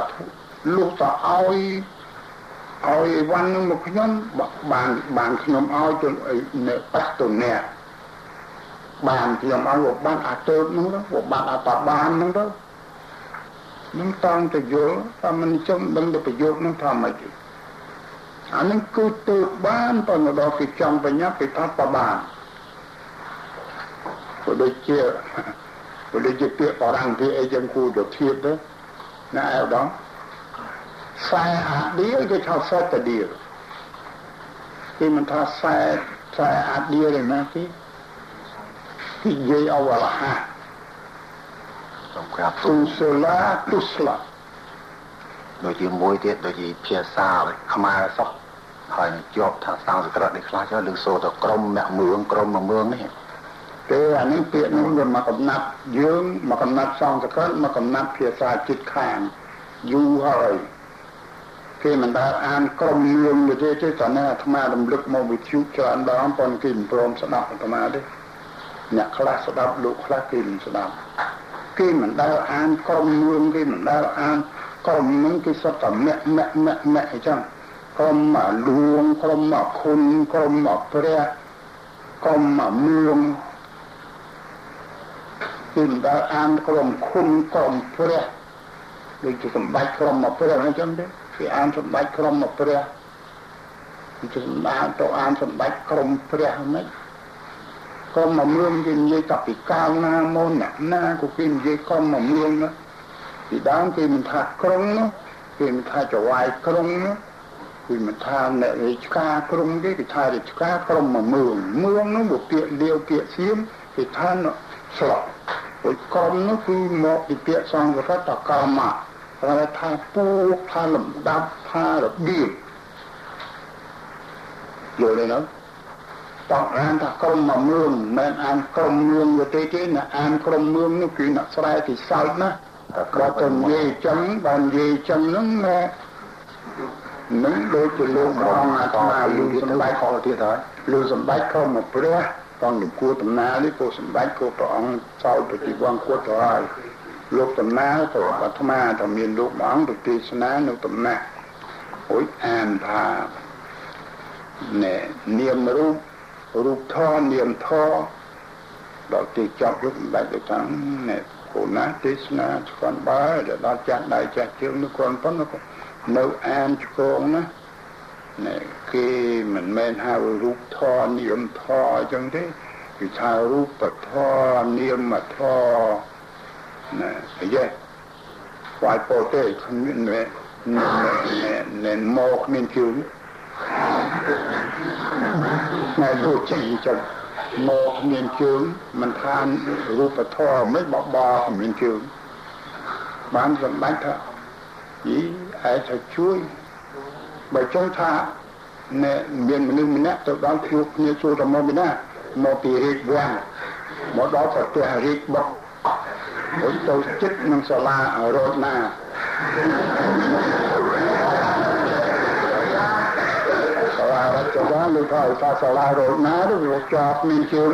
លោកតឲ្យឲ្យវ៉ាន់នឹងមកខ្ញុំបានបានខ្ញុំឲ្យទៅនៅប្រាក់ទៅអ្នកបានខ្ញុំឲ្យវបានអាទើបហ្នឹងទៅវបានអាតបានហ្នឹងទៅនឹងតង់ទៅយល់តែមិនចំដឹងទៅប្រយោគនឹងថាម៉េចទេអានឹងគឺទៅបានប៉ុន្តែដល់គេចង់បញ្ញាគេថាបបានព្រោះដូចជាព្រោះដូចជាពាក្យបរាំងពាក្យអីចឹងគួរទៅធៀបទៅណាអែដល់ ខ្សែអាឌៀលគេថាសតឌៀលគេមិនថាខ្សែខ្សែអាឌៀលទេណាគេគេនិយាយអវរហាសំរាប់ទុសលាទុស្លាដូចជាមួយទៀតដូចជាភាសាខ្មែរសោះហើយជាប់ថាសង្ស្ក្រឹតនេះខ្លះចុះលើសូទៅក្រមអ្នកមឿងក្រមមឿងនេះទេអានេះពាក្យនោះវាមកកំណាត់យើងមកកំណាត់សង្ស្ក្រឹតមកកំណាត់ភាសាចិត្តខាងយូរហើយ គេមិនដែលអានក្រុមលឿងទេទេតើអាត្មារំលឹកមកវិទ្យុច្រើនដងប៉ុន្តែគេមិនព្រមស្ដាប់អាត្មាទេអ្នកខ្លះស្ដាប់លោកខ្លះគេមិនស្ដាប់គេមិនដែលអានក្រុមលឿងគេមិនដែលអានក្រុមនឹងគេសុទ្ធតែមាក់មាក់មាក់មាក់អញ្ចឹងក្រុមមកលួងក្រុមមកគុណក្រុមមកព្រះក្រុមមកមឿងគេមិនដែលអានក្រុមគុណក្រុមព្រះដូចជាសម្បត្តិក្រុមមកព្រះអញ្ចឹងទេ គេអានសម្បត្តិក្រុមមកព្រះគឺសម្បត្តិទៅអានសម្បត្តិក្រុមព្រះហ្នឹងក្រុមមកមឿងគេនិយាយតាពីកាលណាមកអ្នកណាក៏គេនិយាយក្រុមមកមឿងណាពីដើមគេមិនថាក្រុងណាគេមិនថាចវាយក្រុងណាគឺមិនថាអ្នករាជការក្រុងទេគេថារាជការក្រុមមកមឿងមឿងនោះមកពាក្យលាវពាក្យសៀមគេថាស្លុកព្រោះក្រុមនោះគឺមកពីពាក្យសង្ស្ក្រឹតតកម្ម ប្រើថាពូថាលំដាប់ថារបៀបយល់ទេណាតោះអានថាក្រុមមួយមឿងមិនអានក្រុមមឿងទេទេណាអានក្រុមមឿងនោះគឺអ្នកស្រែទីសោតណាតែគាត់ទៅនិយាយចឹងបាននិយាយចឹងហ្នឹងណានឹងដូចជាលោករងអាត្មាលូសម្បែកខលទៀតហើយលូសម្បែកខលមកព្រះផងនឹងគួរដំណើរនេះគួរសម្បែកគួរព្រះអង្គសោតប្រតិវងគួរទៅហើយ លោកដំណើរទៅអាត្មាថាមានលោកព្រះអង្គទៅទេសនានៅដំណាក់អុយអានថាណែនាមរូបរូបធម៌នាមធម៌ដល់ទីចប់លោកសម្បែកទៅថាណែគូណាទេសនាស្គាល់បើដល់ចាស់ដៃចាស់ជើងនោះគាត់ប៉ុណ្ណឹងនៅអានឆ្កងណាណែគេមិនមែនហៅរូបធរនាមធរអញ្ចឹងទេគឺថារូបធរនាមធរ ណែអីស្វាយពោទេគ្មានណែណែមកមានជើងណែដូចចឹងចឹងមកមានជើងមិនថារូបធម៌មិនបបមានជើងបានសម្បត្តិថាយីឯងទៅជួយបើចង់ថាណែមានមនុស្សម្នាក់ទៅដល់ជួបគ្នាសួរទៅមកពីណាមកពីរាជវាំងមកដល់ប្រទេសរាជបុ កទៅទៅចិត្តនឹងសាលារត់ណាសាលារត់ទៅដល់លោកថាសាលារត់ណាទៅវាជាប់មានជើង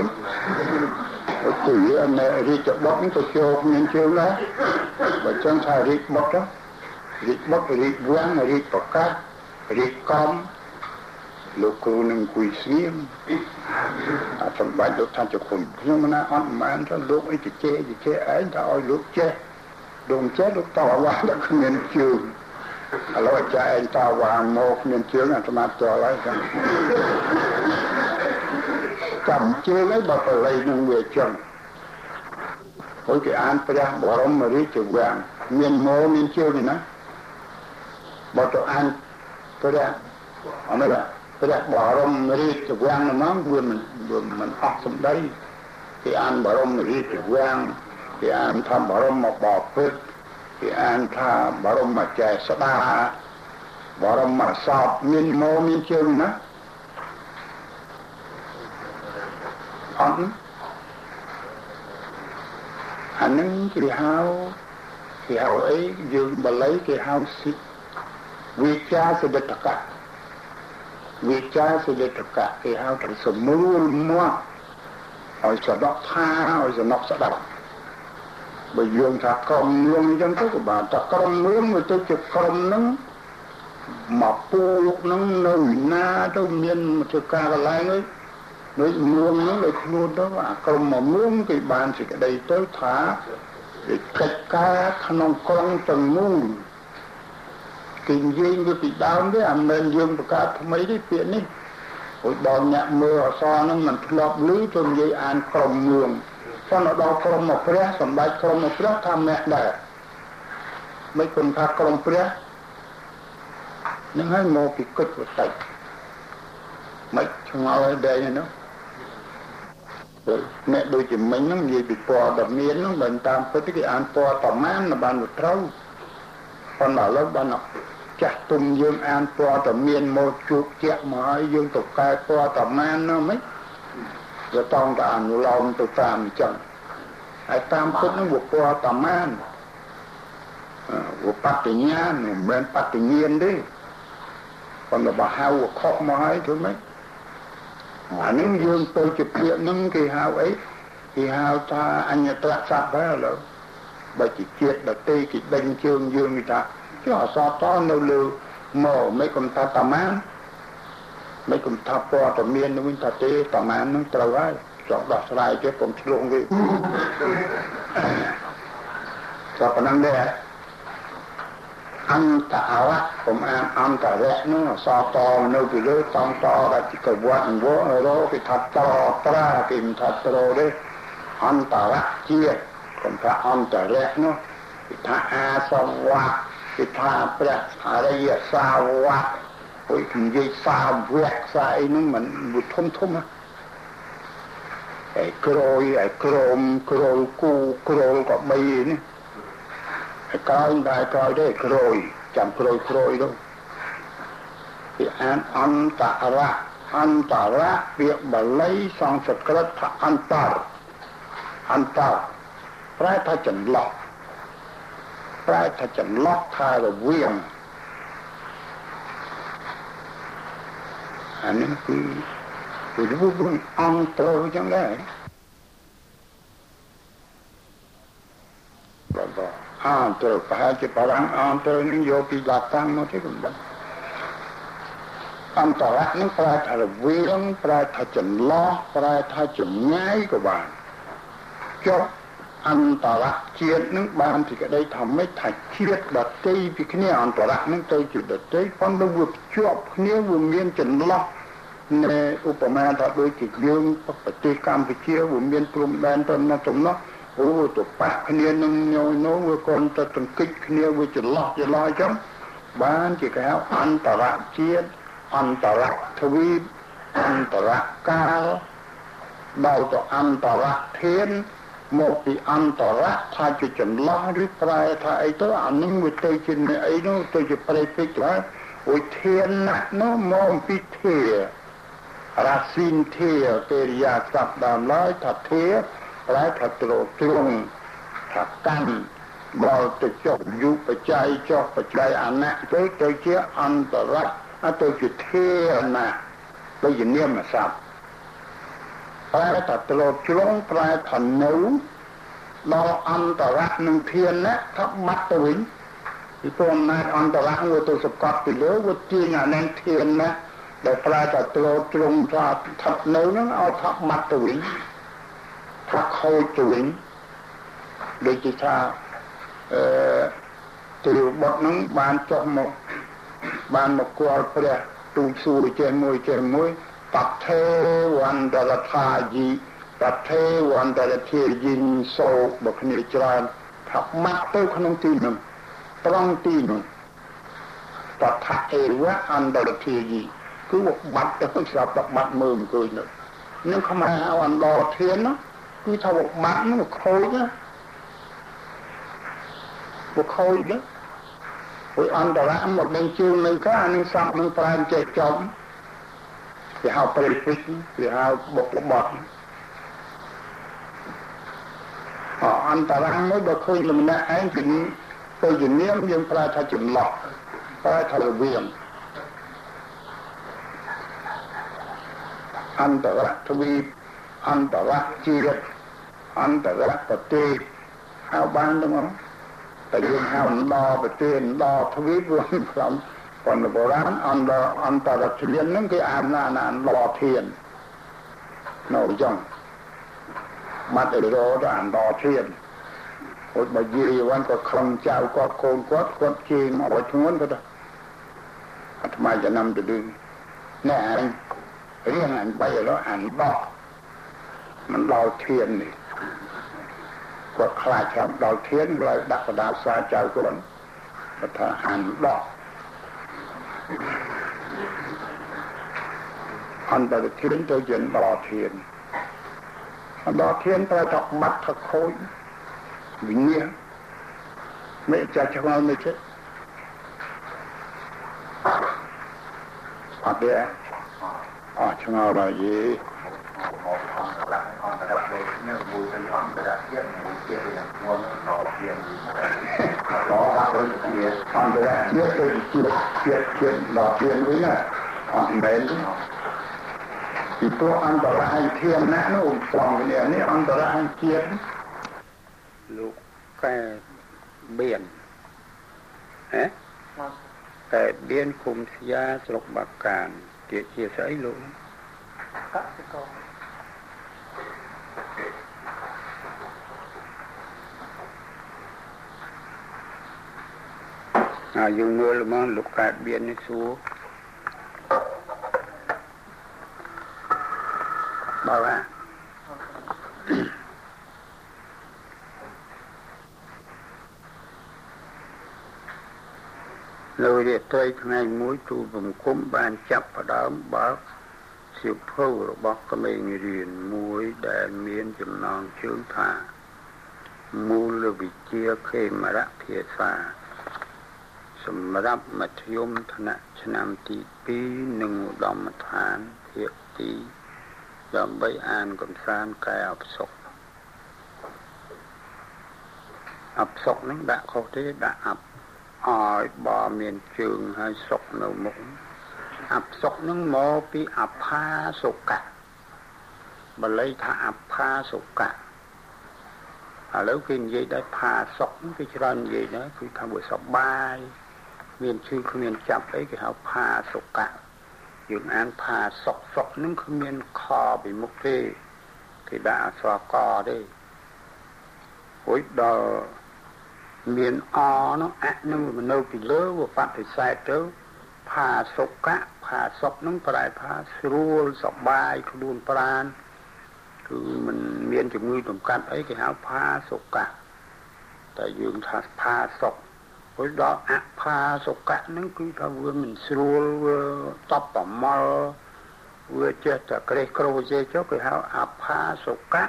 ទៅនៅរាជបុកទៅជាប់មានជើងដែរបើចឹងថារាជបុកទៅរាជបុករាជវាំងរាជប្រកាសរាជកំ លោកគ្រូនឹងគួយស្ងៀមអាសម្បត្តិលោកថាចគុណខ្ញុំណាអត់មែនទៅលោកអីទៅចេះទៅចេះឯងថាឲ្យលោកចេះលោកចេះលោកតវ៉ាដល់គ្មានជើងឥឡូវចាឯងតវ៉ាមកគ្មានជើងអាត្មាតល់ហើយចាំចាំជើងឯងបើបល័យនឹងវាចឹងហើយគេអានព្រះបរមរាជវាំងមានម៉ូមានជើងណាបើទៅអានព្រះអត់ទេ ព្រះបរមរាជវាំងហ្នឹងវាមិនមិនអស់សម្ដីគេអានបរមរាជវាំងគេអានថាបរមបពិតគេអានថាបរមចេស្តាបរមសពមានមកមានជើងណាអត់អានឹងគេហៅគេហៅអីយើងបល័យគេហៅសិវិជាសិទ្ធិកៈ វិចាសិទ្ធិកៈគេហៅថាសមូលមកឲ្យស្ដាប់ថាឲ្យសំណប់ស្ដាប់បើយើងថាក្រុមលងអញ្ចឹងទៅក៏បានតែក្រុមលងទៅទៅជាក្រុមហ្នឹងមកពូលោកហ្នឹងនៅណាទៅមានធ្វើការកន្លែងហ្នឹងដូចមួងហ្នឹងដូចខ្លួនទៅអាក្រុមមកមួងគេបានសេចក្តីទៅថាកិច្ចការក្នុងក្រុងទាំងមូល គេនិយាយវាពីដើមទេអាមិនយើងបង្កើតថ្មីទេពាក្យនេះព្រោះដល់អ្នកមើលអសរហ្នឹងมันធ្លាប់ឮទៅនិយាយអានក្រុមមឿងប៉ុន្តែដល់ក្រុមមកព្រះសម្ដេចក្រុមមកព្រះថាម្នាក់ដែរមិនគុំថាក្រុមព្រះនឹងឲ្យមកពីគិតបន្តិចមិនឆ្ងល់ឲ្យដែរនោះអ្នកដូចជាមិញហ្នឹងនិយាយពីពណ៌ដ៏មានហ្នឹងបើតាមពិតគេអានពណ៌ប្រមាណបានត្រូវប៉ុន្តែឥឡូវបាន ចាស់ទុំយើងអានពណ៌តែមានមកជួបជាក់មកហើយយើងទៅកែពណ៌ប្រមាណនោះមិនវាតង់តែអនុលោមទៅតាមអញ្ចឹងហើយតាមពុទ្ធនឹងវាពណ៌ប្រមាណវាបត្តិញ្ញាណមិនមែនបត្តិញាណទេប៉ុន្តែបើហៅខុសមកហើយធ្វើម៉េចអានឹងយើងទៅជាពាក្យនឹងគេហៅអីគេហៅថាអញ្ញត្រស័ព្ទហើយឥឡូវបើជាជាតិដតីគេដេញជើងយើងគេថា ចុះអសតនៅលើមកមិនកំថាតាមានមិនកំថាពណ៌តាមាននឹងវិញថាទេតាមាននឹងត្រូវហើយចង់ដោះស្រាយទេកុំឆ្លងវាក៏ប៉ុណ្ណឹងដែរអន្តអរៈកុំអានអន្តរៈនោះអសតនៅពីលើតងតដែលជាកវត្តវរោគេថាតត្រាគេមិនថាត្រោទេអន្តរៈជាតិកុំថាអន្តរៈនោះគេថាអាសវៈ គេថាព្រះអរិយសាវកអុយគេនិយាយសាវកសាអីហ្នឹងមិនធំធំណាឯក្រយឯក្រមក្រលគូក្រលក៏បីនេះឯកោងដែរក្រោយទេក្រយចាំក្រយក្រយនោះវាអានអន្តរៈអន្តរៈវាបាលីសំស្ក្រឹតថាអន្តរអន្តរប្រែថាចន្លោះ ប្រែថាចន្លោះថារវាងអានេះគឺគឺរឿងអង្គត្រូវចឹងដែរបាទអន្តរប្រហែលជាបារាំងអន្តរនឹងយកពីឡាតាំងមកទេខ្ញុំដឹងអន្តរៈនឹងប្រែថារវាងប្រែថាចន្លោះប្រែថាចម្ងាយក៏បានចុះ អន្តរជាតិនឹងបានពីក្តីថាម៉េចថាជាតិដតីពីគ្នាអន្តរៈនឹងទៅជាដតីប៉ុន្តែវាភ្ជាប់គ្នាវាមានចន្លោះនៃឧបមាថាដូចជាយើងប្រទេសកម្ពុជាវាមានព្រំដែនទៅណាទៅនោះអូទៅប៉ះគ្នានឹងញយនោះវាគាត់ទៅទង្គិចគ្នាវាចន្លោះចន្លោះអញ្ចឹងបានជាគេហៅអន្តរជាតិអន្តរទ្វីបអន្តរកាលដល់ទៅអន្តរធាន មកពីអន្តរៈថាជាចន្លោះឬប្រែថាអីទៅអានឹងវាទៅជាអីនោះទៅជាប្រេពេកទៅអូធានណាស់នោះមកពីធារាស៊ីនធាកិរិយាសព្ទដើមឡើយថាធាប្រែថាត្រត្រង់ថាកម្មមកទៅចុះយុបច្ច័យចុះបច្ច័យអនៈទៅទៅជាអន្តរៈទៅជាធាណាទៅជានាមសព្ទ ប្រែថាត្រជ្រុងប្រែថានៅដល់អន្តរៈនឹងធានណាថាបាត់ទៅវិញពីព្រោះអំណាចអន្តរៈវាទៅសកត់ពីលើវាទាញអានឹងធានណាដែលប្រែថាត្រជ្រុងថាថានៅនឹងឲ្យថាបាត់ទៅវិញថាខូចទៅវិញដូចជាថាអឺទិវបុត្រនឹងបានចុះមកបានមកគល់ព្រះទូលសួរចេះមួយចេះមួយ តថេវន្តរថាយីតថេវន្តរធាយិនសោបគ្នាច្រើនថាមកទៅក្នុងទីនោះត្រង់ទីនោះតថាអេវៈអន្តរធាយីគឺបាត់ទៅស្រាប់តែបាត់មើលមិនឃើញនោះនឹងខ្មែរហៅអន្តរធានណាគឺថាបាត់នោះខូចណាវាខូចណាព្រោះអន្តរៈមកនឹងជើងនៅកានឹងសក់នឹងប្រែចេះចំ គេហៅប្រិពិកគេហៅបុកបត់អន្តរងមួយបើឃើញលំនាក់ឯងពីទៅជំនាញយើងប្រើថាចម្លោះប្រើថារវាងអន្តរទ្វីបអន្តរជាតិអន្តរប្រទេសហៅបានទាំងតែយើងហៅដល់ប្រទេសដល់ទ្វីបរួម คนโบราณอันดออันตรเลียนนั่นคืออาบน้านานรอเทียนนอกจังมัดรอด่านรอเทียนอดบยีวันก็คลังเจ้าก็โกนกวดกวดจีนมาอดทวนก็ได้อาตมาจะนำจะดึงแน่เรื่องอ่านไปแล้วอ่านดอกมันรอเทียนนี่ก็คลายครับรอเทียนเลยดักดาษสาเจ้ากวนก็ถ้าอ่านดอก អន្តរធានទៅជាដល់ធានដល់ធានត្រូវតែបាត់ថាខូចវិញ្ញាណមិនចាស់ឆ្ងល់មិនទេអត់ទេអត់ឆ្ងល់ដល់យីនៅមួយទៅអង្គរជាតិមួយជាយ៉ាងងងដល់ជាងដល់ដល់ជាអង្គរជាតិទៅជាជាតិដល់ជាវិញណាអត់មែនទេពីព្រោះអន្តរអាយធានណានោះត្រង់គ្នានេះអន្តរអាយជាតិលោកកែបៀនហ៎កែបៀនគុំ ស្យាស្រុកបាកានជាជាស្អីលោកកសិករអាយើងមើលមកលោកកែបៀននេះសួរបើណានៅរាត្រីថ្ងៃមួយទូបង្គំបានចាប់ផ្ដើមបើកសៀវភៅរបស់ក្មេងរៀនមួយដែលមានចំណងជើងថាមូលវិជ្ជាខេមរៈភាសា សម្រាប់មធ្យមថ្នាក់ឆ្នាំទី2និងឧត្តមដ្ឋានភាគទីដើម្បីអានកំសាន្តកែអបសុកអបសុកនឹងដាក់ខុសទេដាក់អបឲ្យបើមានជើងហើយសុកនៅមុខអបសុកនឹងមកពីអផាសុកៈបល័យថាអផាសុកៈឥឡូវគេនិយាយដល់ផាសុកគេច្រើននិយាយដែរគឺថាវាសបាយ មានឈឺគ្មានចាប់អីគេហៅផាសុកៈយើងអានផាសុកសុកនឹងគ្មានខពីមុខទេគេដាក់អក្សរកទេហួយដល់មានអនោះអនឹងនៅពីលើវាបដិសេធទៅផាសុកៈផាសុកនឹងប្រែផាស្រួលសបាយខ្លួនប្រានគឺมันមានជំងឺតម្កាត់អីគេហៅផាសុកៈតែយើងថាផាសុក ហើយដល់អផាសុកៈហ្នឹងគឺថាវាមិនស្រួលវាតបប្រមល់វាចេះតែក្រេះក្រោយចុះគេហៅអផាសុកៈ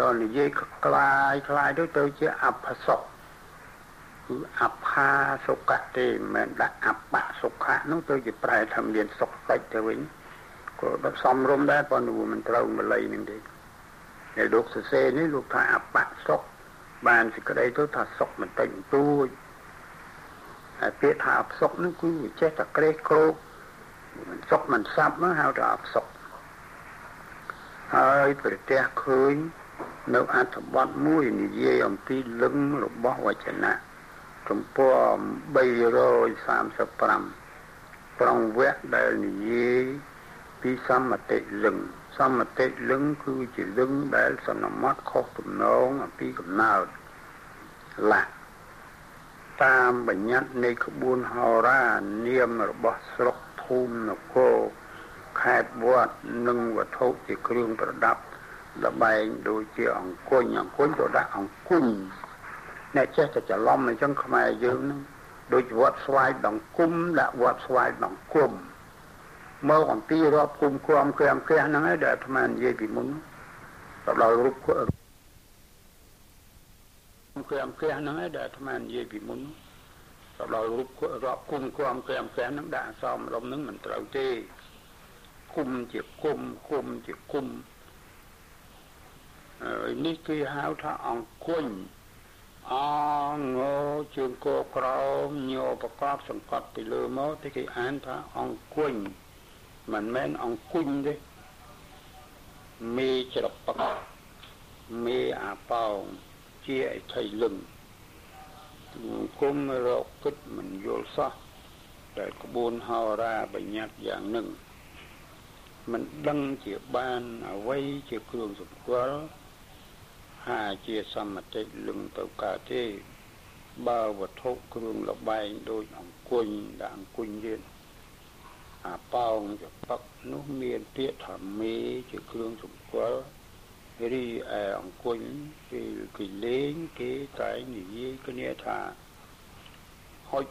ដល់និយាយคลายคลายទៅទៅជាអផសុកគឺអផាសុកៈទេមិនមែនដាក់អបសុខៈនោះទៅជាប្រែថាមានសុខតិចទៅវិញក៏ដល់សំរុំដែរប៉ុន្តែវាមិនត្រូវម្លៃនឹងទេហើយលោកសរសេរនេះលោកថាអបសុខបានសេចក្តីទៅថាសុខមិនតិចបន្តួច ហើយពាក្យថាអផ្សុកនោះគឺវាចេះតែក្រេះក្រោកមិនសុកមិនសាប់នោះហៅថាអផ្សុកហើយប្រទះឃើញនៅអត្ថបទមួយនិយាយអំពីលឹងរបស់វចនៈទំព័រ335ត្រង់វគ្គដែលនិយាយពីសមតិលឹងសមតិលឹងគឺជាលឹងដែលសន្មត់ខុសទំនងអំពីកំណើតឡាក់ តាមបញ្ញត្តិនៃក្បួនហោរានាមរបស់ស្រុកភូមិនគរខេត្តវត្តនិងវត្ថុជាគ្រឿងប្រដាប់លបែងដូចជាអង្គុញអង្គុញទៅដាក់អង្គុញអ្នកចេះតែច្រឡំអញ្ចឹងខ្មែរយើងនឹងដូចវត្តស្វាយដង្គគុំដាក់វត្តស្វាយដង្គគុំមកអំពីរាប់គុំគំក្រាំក្រាស់ហ្នឹងឯងដែលអាត្មានិយាយពីមុនទៅដល់រូប ក្រាំក្រាស់ហ្នឹងឯងដែលអាត្មានិយាយពីមុនទៅដល់រូបរាប់គុំគំក្រាំក្រាស់ហ្នឹងដាក់អសមរំហ្នឹងមិនត្រូវទេគុំជាគុំគុំជាគុំអឺនេះគេហៅថាអង្គុញអងជើងគោក្រោមញោប្រកបសង្កត់ពីលើមកទីគេអានថាអង្គុញមិនមែនអង្គុញទេមេច្រពកមេអាប៉ោង ជាអីថៃលឹងគុំរកគិតមិនយល់សោះតែក្បួនហោរាបញ្ញត្តិយ៉ាងនឹងមិនដឹងជាបានអ្វីជាគ្រឿងសម្គាល់ហាជាសមតិលឹងទៅកើតទេបើវត្ថុគ្រឿងលបែងដូចអង្គុញដាក់អង្គុញទៀតអាប៉ោងចពឹកនោះមានពាក្យថាមេជាគ្រឿងសម្គាល់ រីឯអង្គុញពេលគេលេងគេតែនិយាយគ្នាថាហុច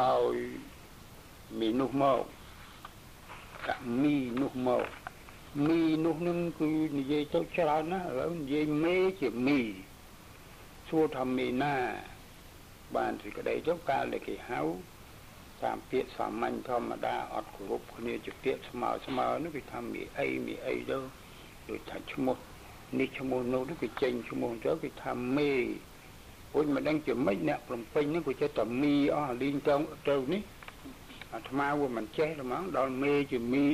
កោយមីនោះមកកាមីនោះមកមីនោះនឹងគឺនិយាយទៅច្រើនណាស់ឥឡូវនិយាយមេជាមីសួរថាមីណា បានសេចក្តីទៅកាលដែលគេហៅតាមពាក្យសាមញ្ញធម្មតាអត់គោរពគ្នាជាពាក្យស្មើស្មើនោះគេថាមីអីមីអីទៅ ដូចថាឈ្មោះនេះឈ្មោះនោះគេចេញឈ្មោះទៅគេថាមេពុញមិនដឹងជាម៉េចអ្នកភ្នំពេញនេះក៏ចេះតែមីអស់លីងទៅទៅនេះអាត្មាវាមិនចេះហ្មងដល់មេជាមី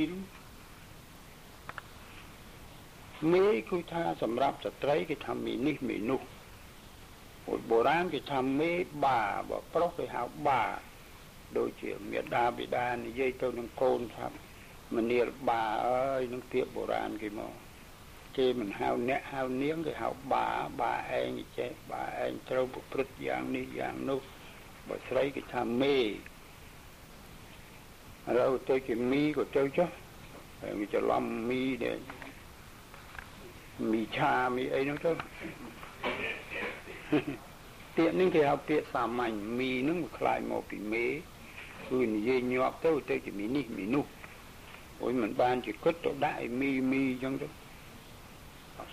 មេគឺថាសម្រាប់ស្ត្រីគេថាមីនេះមីនោះពុទ្ធបុរាណគេថាមេបាបើប្រុសគេហៅបាដូចជាមេដាបិតានិយាយទៅនឹងកូនថាមនាលបាអើយនឹងពាក្យបុរាណគេមក គេមិនហៅអ្នកហៅនាងគេហៅបាបាឯងចេះបាឯងត្រូវប្រព្រឹត្តយ៉ាងនេះយ៉ាងនោះបើស្រីគេថាមេឥឡូវទៅជាមីក៏ទៅចុះហើយវាច្រឡំមីដែរមីឆាមីអីនោះទៅពាក្យនេះគេហៅពាក្យសាមញ្ញមីនឹងវាคล้ายមកពីមេគឺនិយាយញាប់ទៅទៅជាមីនេះមីនោះអូយមិនបានជាគិតទៅដាក់ឲ្យមីមីអញ្ចឹងទៅអ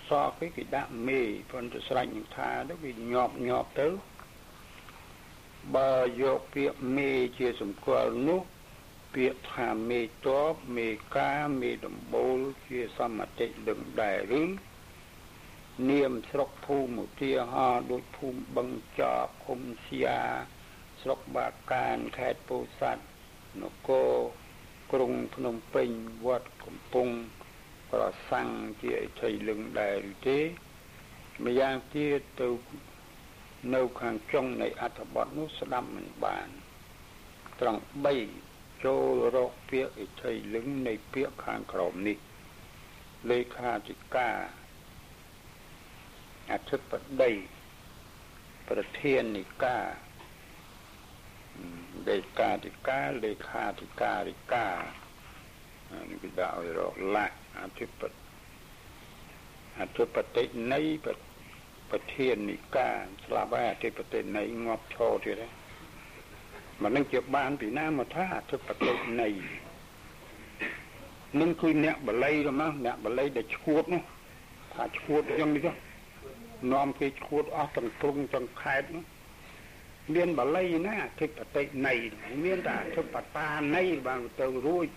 សរគេគេដាក់មេប៉ុន្តែស្រេចនឹងថាទៅវាញាប់ញាប់ទៅបើយកពាក្យមេជាសម្គាល់នោះពាក្យថាមេតបមេកាមេដំបូលជាសមតិដឹងដែរឬនាមស្រុកភូមិឧទាហរណ៍ដូចភូមិបឹងចប់ឃុំសៀស្រុកបាកានខេត្តពោធិ៍សាត់នគរក្រុងភ្នំពេញវត្តកំពង់ ប្រសាំងជាអធិលឹងដែរឬទេម្យ៉ាងទៀតទៅនៅខាងចុងនៃអត្ថបទនោះស្ដាប់មិនបានត្រង់3ចូលរកពាក្យអធិលឹងនៃពាក្យខាងក្រោមនេះលេខាធិការអធិបតីប្រធាននិកាលេខាធិការលេខាធិការិកានេះគេដាក់ឲ្យរកលាក់ អធិបតអធិបតិនៃប្រធាននិកាស្លាប់ហើយអធិបតិនៃងាប់ឈរទៀតហ្នឹងមិននឹងជាបានពីណាមកថាអធិបតិនៃនឹងគឺអ្នកបល័យទៅមកអ្នកបល័យដែលឈួតនោះថាឈួតអញ្ចឹងនេះចុះនាំគេឈួតអស់ទាំងក្រុងទាំងខេត្តនោះមានបល័យណាអធិបតិនៃមានតែអធិបតានៃបានទៅរួច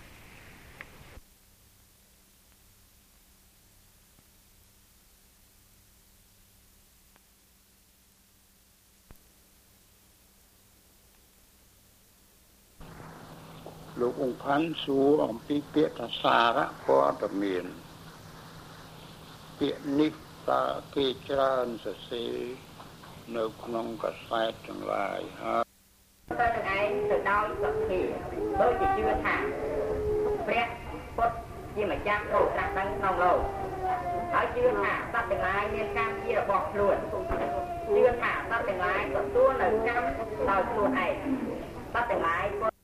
លោក អង្គផាន់សួរអំពីពាក្យថាសារៈព័ត៌មានពាក្យនេះតើគេច្រើនសរសេរនៅក្នុងកសែតទាំងឡាយហើយទៅនឹងឯងទៅដោយសទ្ធាដូចជាជឿថាព្រះពុទ្ធជាម្ចាស់គ្រប់ត្រាស់ដឹងក្នុងលោកហើយជឿថាសត្វទាំងឡាយមានកម្មជារបស់ខ្លួនជឿថាសត្វទាំងឡាយទទួលនៅកម្មដោយខ្លួនឯងសត្វទាំងឡាយ